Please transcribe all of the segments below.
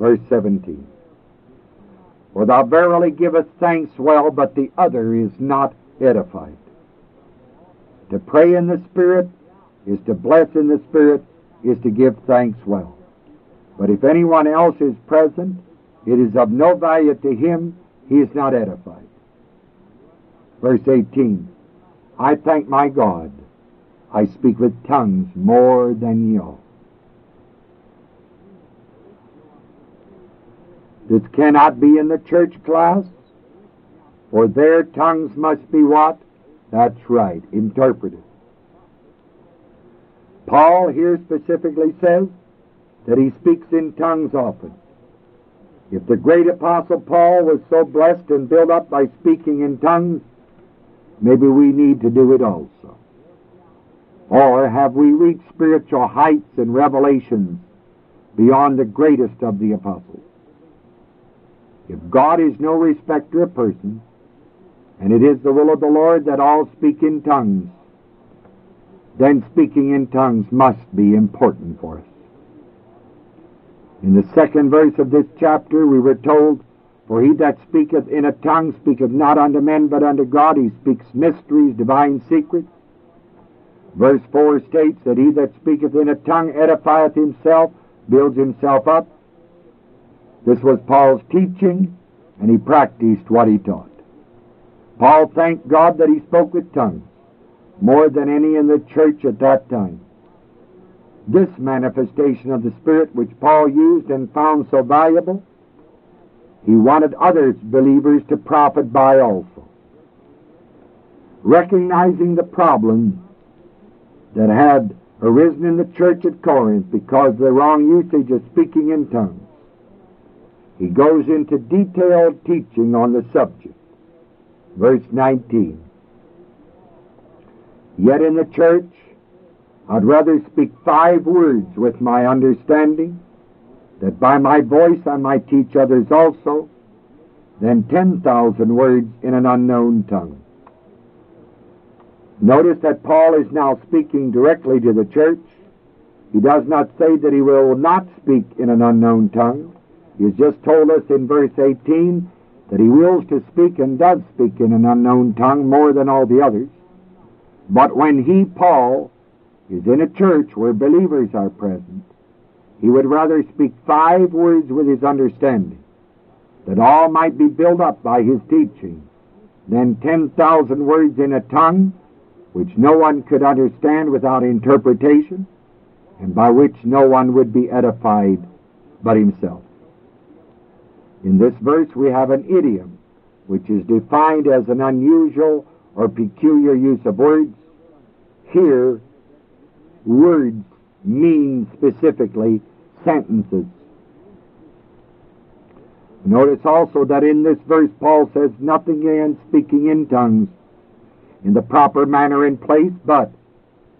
Verse 17. For thou verily givest thanks well, but the other is not edified. To pray in the Spirit is to bless in the Spirit, is to give thanks well. But if anyone else is present, it is of no value to him, he is not edified. Verse 18 I thank my God, I speak with tongues more than ye all. This cannot be in the church class, for their tongues must be what? That's right, interpreted. Paul here specifically says that he speaks in tongues often. If the great apostle Paul was so blessed and built up by speaking in tongues, maybe we need to do it also. Or have we reached spiritual heights and revelations beyond the greatest of the apostles? If God is no respecter of persons, and it is the will of the Lord that all speak in tongues, then speaking in tongues must be important for us. In the second verse of this chapter, we were told, For he that speaketh in a tongue speaketh not unto men, but unto God. He speaks mysteries, divine secrets. Verse 4 states that he that speaketh in a tongue edifieth himself, builds himself up. This was Paul's teaching, and he practiced what he taught. Paul thanked God that he spoke with tongues, more than any in the church at that time. This manifestation of the Spirit which Paul used and found so valuable, he wanted other believers to profit by also. Recognizing the problem that had arisen in the church at Corinth because of the wrong usage of speaking in tongues, he goes into detailed teaching on the subject. Verse 19. Yet in the church, I'd rather speak five words with my understanding, that by my voice I might teach others also, than 10,000 words in an unknown tongue. Notice that Paul is now speaking directly to the church. He does not say that he will not speak in an unknown tongue. He has just told us in verse 18 that he wills to speak and does speak in an unknown tongue more than all the others. But when he, Paul, is in a church where believers are present, he would rather speak five words with his understanding, that all might be built up by his teaching, than 10,000 words in a tongue which no one could understand without interpretation, and by which no one would be edified but himself. In this verse we have an idiom, which is defined as an unusual or peculiar use of words. Here, words mean specifically sentences. Notice also that in this verse Paul says nothing against speaking in tongues in the proper manner and place, but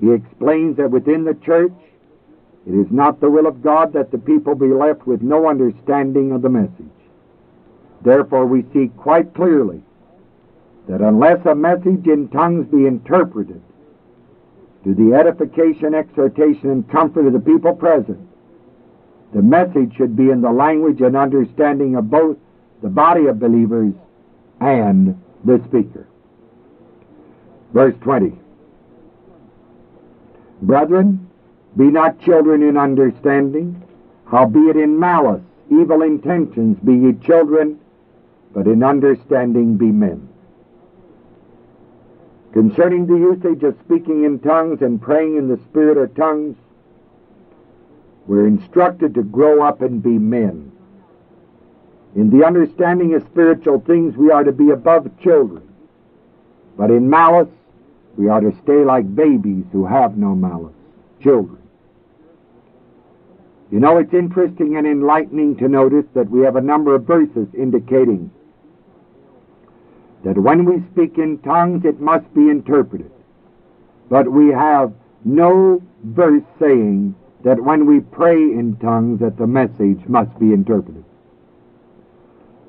he explains that within the church it is not the will of God that the people be left with no understanding of the message. Therefore, we see quite clearly that unless a message in tongues be interpreted to the edification, exhortation, and comfort of the people present, the message should be in the language and understanding of both the body of believers and the speaker. Verse 20. Brethren, be not children in understanding, howbeit in malice, evil intentions, be ye children, but in understanding be men. Concerning the usage of speaking in tongues and praying in the spirit or tongues, we're instructed to grow up and be men. In the understanding of spiritual things, we are to be above children. But in malice, we are to stay like babies who have no malice, children. You know, it's interesting and enlightening to notice that we have a number of verses indicating that when we speak in tongues it must be interpreted. But we have no verse saying that when we pray in tongues that the message must be interpreted.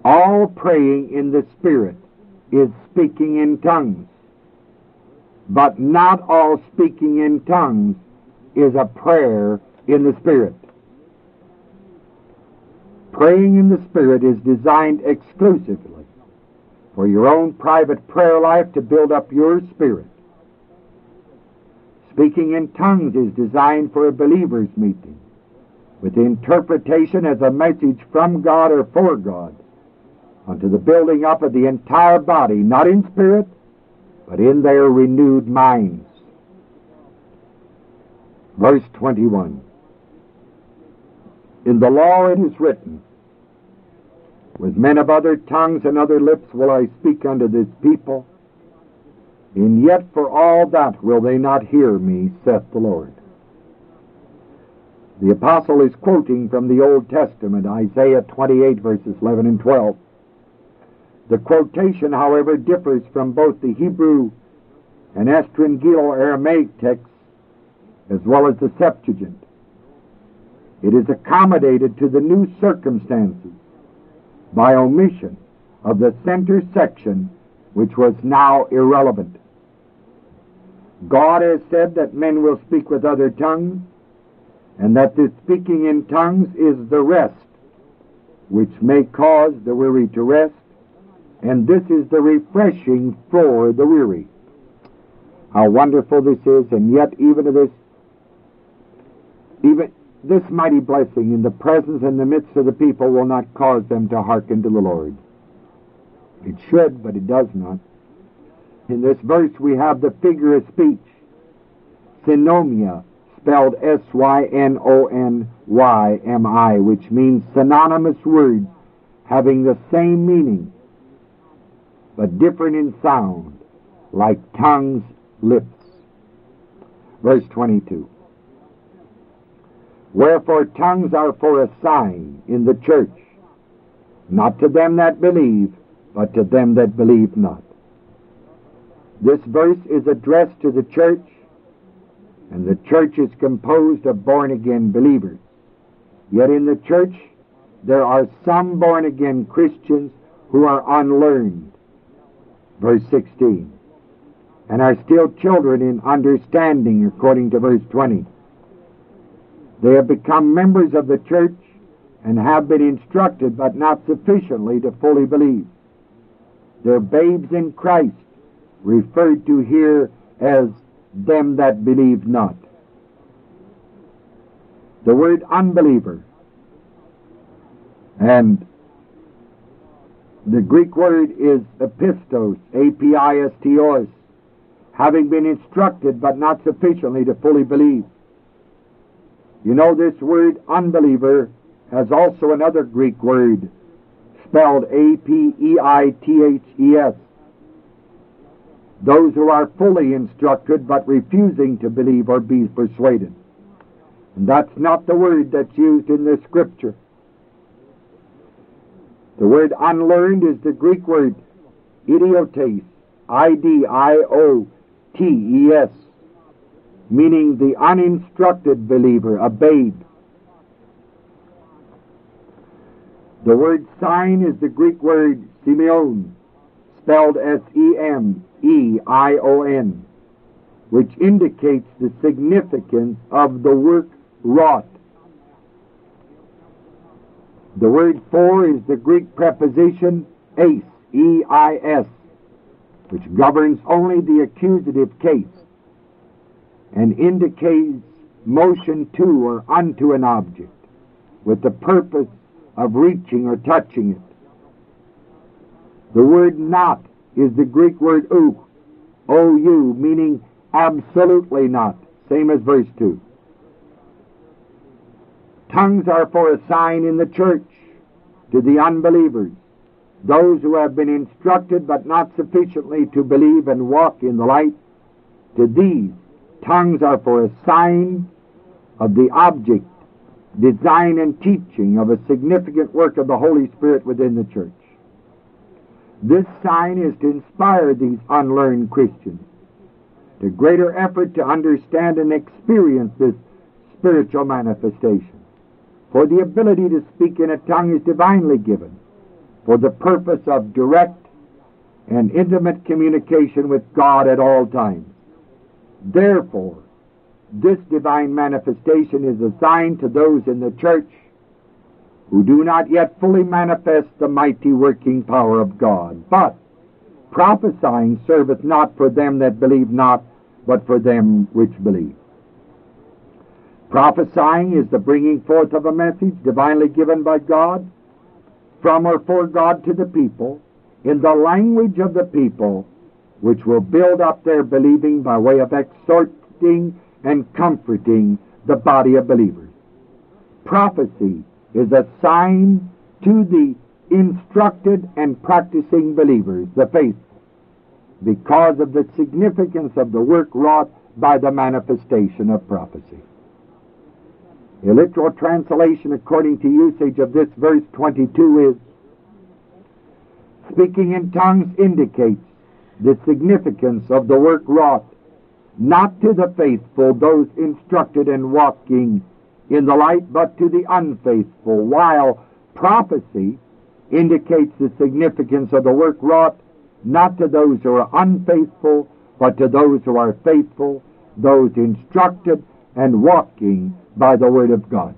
All praying in the Spirit is speaking in tongues. But not all speaking in tongues is a prayer in the Spirit. Praying in the Spirit is designed exclusively for your own private prayer life to build up your spirit. Speaking in tongues is designed for a believer's meeting, with interpretation as a message from God or for God, unto the building up of the entire body, not in spirit, but in their renewed minds. Verse 21. In the law it is written, With men of other tongues and other lips will I speak unto this people, and yet for all that will they not hear me, saith the Lord. The apostle is quoting from the Old Testament, Isaiah 28 verses 11 and 12. The quotation, however, differs from both the Hebrew and Estrangelo Aramaic texts as well as the Septuagint. It is accommodated to the new circumstances by omission of the center section which was now irrelevant. God has said that men will speak with other tongues, and that this speaking in tongues is the rest which may cause the weary to rest, and this is the refreshing for the weary. How wonderful this is, and yet even to this even this mighty blessing in the presence and the midst of the people will not cause them to hearken to the Lord. It should, but it does not. In this verse we have the figure of speech, synonymia, spelled S-Y-N-O-N-Y-M-I, which means synonymous words having the same meaning, but different in sound, like tongues, lips. Verse 22. Wherefore tongues are for a sign in the church, not to them that believe, but to them that believe not. This verse is addressed to the church, and the church is composed of born again believers. Yet in the church, there are some born again Christians who are unlearned. Verse 16. And are still children in understanding, according to verse 20. They have become members of the church and have been instructed, but not sufficiently to fully believe. They're babes in Christ, referred to here as them that believe not. The word unbeliever and the Greek word is apistos, A-P-I-S-T-O-S, having been instructed but not sufficiently to fully believe. You know, this word unbeliever has also another Greek word spelled A-P-E-I-T-H-E-S. Those who are fully instructed but refusing to believe or be persuaded. And that's not the word that's used in this scripture. The word unlearned is the Greek word idiotes, I-D-I-O-T-E-S meaning the uninstructed believer, a babe. The word sign is the Greek word semeion, spelled S-E-M-E-I-O-N, which indicates the significance of the work wrought. The word for is the Greek preposition eis, E-I-S, which governs only the accusative case and indicates motion to or unto an object with the purpose of reaching or touching it. The word not is the Greek word ou, O-U, meaning absolutely not, same as verse 2. Tongues are for a sign in the church to the unbelievers, those who have been instructed but not sufficiently to believe and walk in the light. To these, Tongues are for a sign of the object, design, and teaching of a significant work of the Holy Spirit within the church. This sign is to inspire these unlearned Christians to greater effort to understand and experience this spiritual manifestation. For the ability to speak in a tongue is divinely given for the purpose of direct and intimate communication with God at all times. Therefore, this divine manifestation is assigned to those in the church who do not yet fully manifest the mighty working power of God. But prophesying serveth not for them that believe not, but for them which believe. Prophesying is the bringing forth of a message divinely given by God from or for God to the people in the language of the people, which will build up their believing by way of exhorting and comforting the body of believers. Prophecy is a sign to the instructed and practicing believers, the faithful, because of the significance of the work wrought by the manifestation of prophecy. The literal translation according to usage of this verse 22 is Speaking in tongues indicates the significance of the work wrought, not to the faithful, those instructed in walking in the light, but to the unfaithful, while prophecy indicates the significance of the work wrought, not to those who are unfaithful, but to those who are faithful, those instructed and walking by the Word of God.